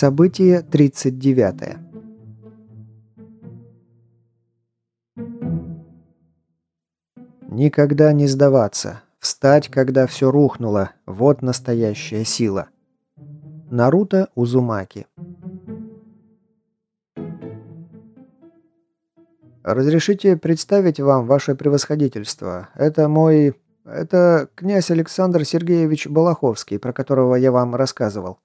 Событие 39. Никогда не сдаваться. Встать, когда все рухнуло. Вот настоящая сила. Наруто Узумаки. Разрешите представить вам ваше превосходительство. Это мой... Это князь Александр Сергеевич Балаховский, про которого я вам рассказывал.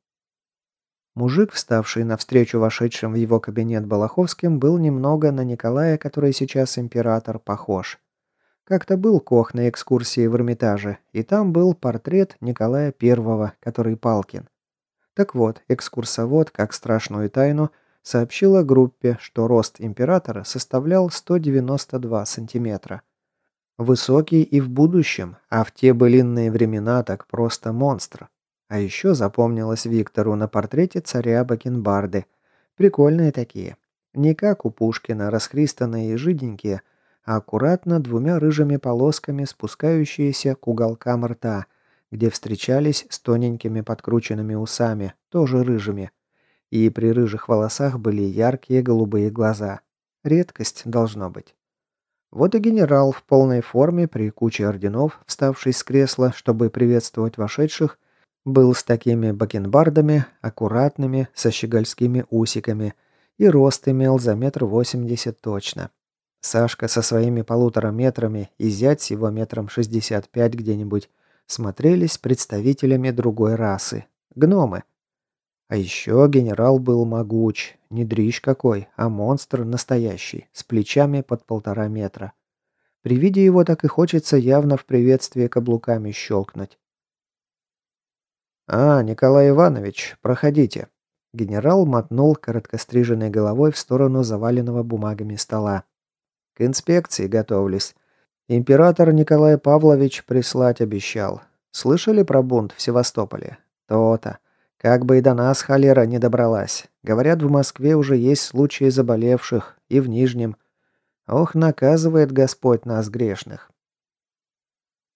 Мужик, вставший навстречу вошедшим в его кабинет Балаховским, был немного на Николая, который сейчас император, похож. Как-то был Кох на экскурсии в Эрмитаже, и там был портрет Николая I, который Палкин. Так вот, экскурсовод, как страшную тайну, сообщила группе, что рост императора составлял 192 сантиметра. Высокий и в будущем, а в те былинные времена так просто монстр. А еще запомнилось Виктору на портрете царя Бакенбарды. Прикольные такие. Не как у Пушкина, расхристанные и жиденькие, а аккуратно двумя рыжими полосками спускающиеся к уголкам рта, где встречались с тоненькими подкрученными усами, тоже рыжими. И при рыжих волосах были яркие голубые глаза. Редкость должно быть. Вот и генерал в полной форме при куче орденов, вставший с кресла, чтобы приветствовать вошедших, был с такими бакенбардами, аккуратными, со щегольскими усиками, и рост имел за метр восемьдесят точно. Сашка со своими полутора метрами и зять с его метром шестьдесят пять где-нибудь смотрелись представителями другой расы. Гномы. А еще генерал был могуч. Не дрищ какой, а монстр настоящий, с плечами под полтора метра. При виде его так и хочется явно в приветствии каблуками щелкнуть. «А, Николай Иванович, проходите». Генерал мотнул короткостриженной головой в сторону заваленного бумагами стола. «К инспекции готовлюсь. Император Николай Павлович прислать обещал. Слышали про бунт в Севастополе? То-то. Как бы и до нас холера не добралась. Говорят, в Москве уже есть случаи заболевших, и в Нижнем. Ох, наказывает Господь нас грешных».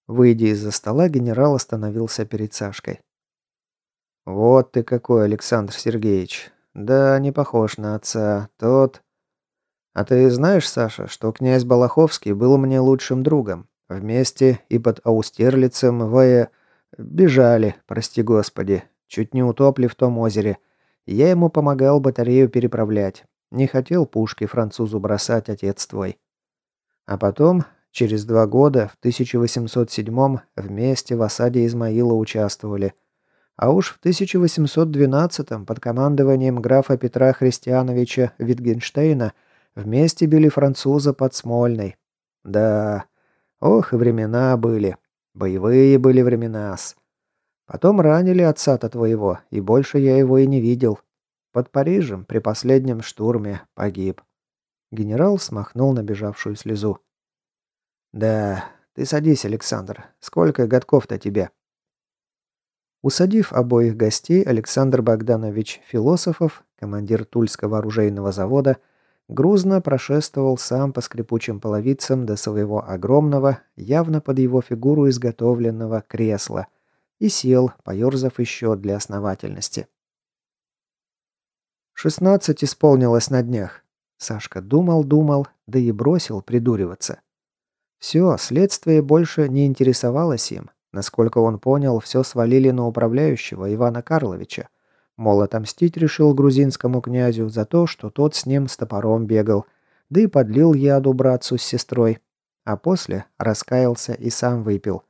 Выйдя из-за стола, генерал остановился перед Сашкой. «Вот ты какой, Александр Сергеевич. Да, не похож на отца. Тот...» «А ты знаешь, Саша, что князь Балаховский был мне лучшим другом? Вместе и под Аустерлицем в... Бежали, прости господи. Чуть не утопли в том озере. Я ему помогал батарею переправлять. Не хотел пушки французу бросать, отец твой. А потом, через два года, в 1807-м, вместе в осаде Измаила участвовали». А уж в 1812-м под командованием графа Петра Христиановича Витгенштейна вместе били француза под Смольной. Да, ох, времена были. Боевые были времена-с. Потом ранили отца-то твоего, и больше я его и не видел. Под Парижем при последнем штурме погиб. Генерал смахнул набежавшую слезу. «Да, ты садись, Александр. Сколько годков-то тебе?» Усадив обоих гостей, Александр Богданович Философов, командир Тульского оружейного завода, грузно прошествовал сам по скрипучим половицам до своего огромного, явно под его фигуру изготовленного кресла и сел, поерзав еще для основательности. «Шестнадцать исполнилось на днях». Сашка думал-думал, да и бросил придуриваться. Все, следствие больше не интересовалось им. Насколько он понял, все свалили на управляющего Ивана Карловича. Мол, отомстить решил грузинскому князю за то, что тот с ним с топором бегал, да и подлил яду братцу с сестрой. А после раскаялся и сам выпил.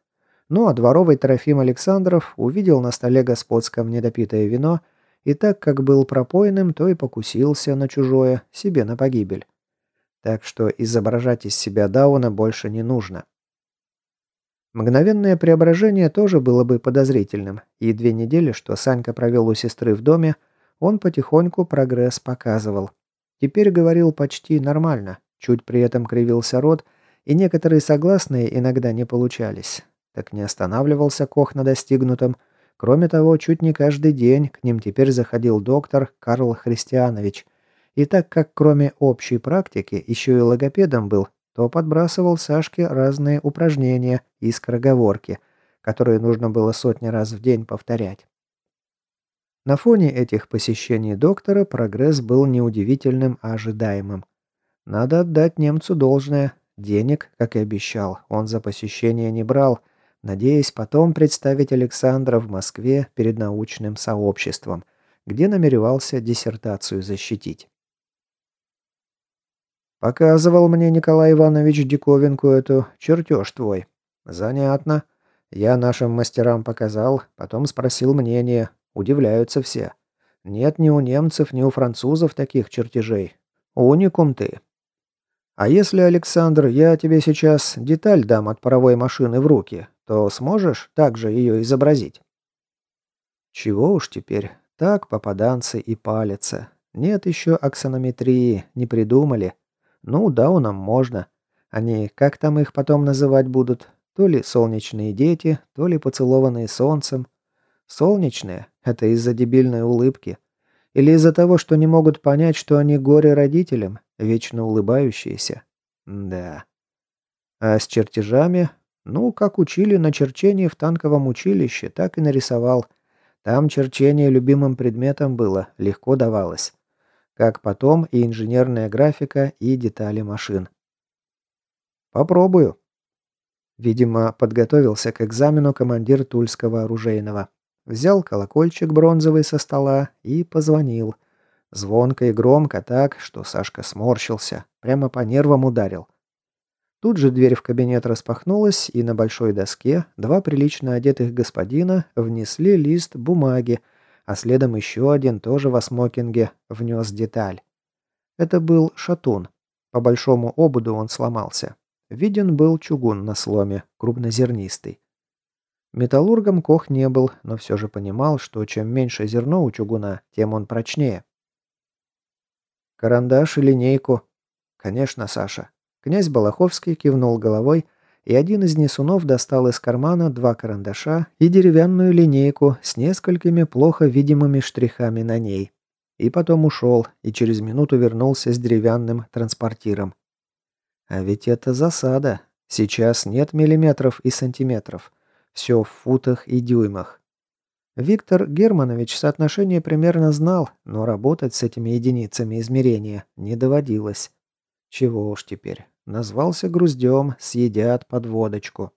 Ну а дворовый Трофим Александров увидел на столе господском недопитое вино и так как был пропойным, то и покусился на чужое, себе на погибель. Так что изображать из себя Дауна больше не нужно. Мгновенное преображение тоже было бы подозрительным, и две недели, что Санька провел у сестры в доме, он потихоньку прогресс показывал. Теперь говорил почти нормально, чуть при этом кривился рот, и некоторые согласные иногда не получались. Так не останавливался Кох на достигнутом. Кроме того, чуть не каждый день к ним теперь заходил доктор Карл Христианович И так как кроме общей практики еще и логопедом был, то подбрасывал Сашке разные упражнения и скороговорки, которые нужно было сотни раз в день повторять. На фоне этих посещений доктора прогресс был неудивительным, а ожидаемым. Надо отдать немцу должное. Денег, как и обещал, он за посещение не брал, надеясь потом представить Александра в Москве перед научным сообществом, где намеревался диссертацию защитить. «Показывал мне Николай Иванович диковинку эту, чертеж твой. Занятно. Я нашим мастерам показал, потом спросил мнение. Удивляются все. Нет ни у немцев, ни у французов таких чертежей. Уникум ты. А если, Александр, я тебе сейчас деталь дам от паровой машины в руки, то сможешь также ее изобразить? Чего уж теперь, так попаданцы и палятся. Нет еще аксонометрии, не придумали. Ну, да, нам можно. Они, как там их потом называть будут? То ли солнечные дети, то ли поцелованные солнцем. Солнечные – это из-за дебильной улыбки. Или из-за того, что не могут понять, что они горе родителям, вечно улыбающиеся. Да. А с чертежами? Ну, как учили на черчении в танковом училище, так и нарисовал. Там черчение любимым предметом было, легко давалось. Как потом и инженерная графика, и детали машин. Попробую. Видимо, подготовился к экзамену командир Тульского оружейного. Взял колокольчик бронзовый со стола и позвонил. Звонко и громко так, что Сашка сморщился, прямо по нервам ударил. Тут же дверь в кабинет распахнулась, и на большой доске два прилично одетых господина внесли лист бумаги, а следом еще один, тоже в смокинге, внес деталь. Это был шатун. По большому ободу он сломался. Виден был чугун на сломе, крупнозернистый. Металлургом Кох не был, но все же понимал, что чем меньше зерно у чугуна, тем он прочнее. «Карандаш и линейку?» «Конечно, Саша». Князь Балаховский кивнул головой, и один из несунов достал из кармана два карандаша и деревянную линейку с несколькими плохо видимыми штрихами на ней. И потом ушел, и через минуту вернулся с деревянным транспортиром. А ведь это засада. Сейчас нет миллиметров и сантиметров. Все в футах и дюймах. Виктор Германович соотношение примерно знал, но работать с этими единицами измерения не доводилось. Чего уж теперь. Назвался груздем, съедят под водочку.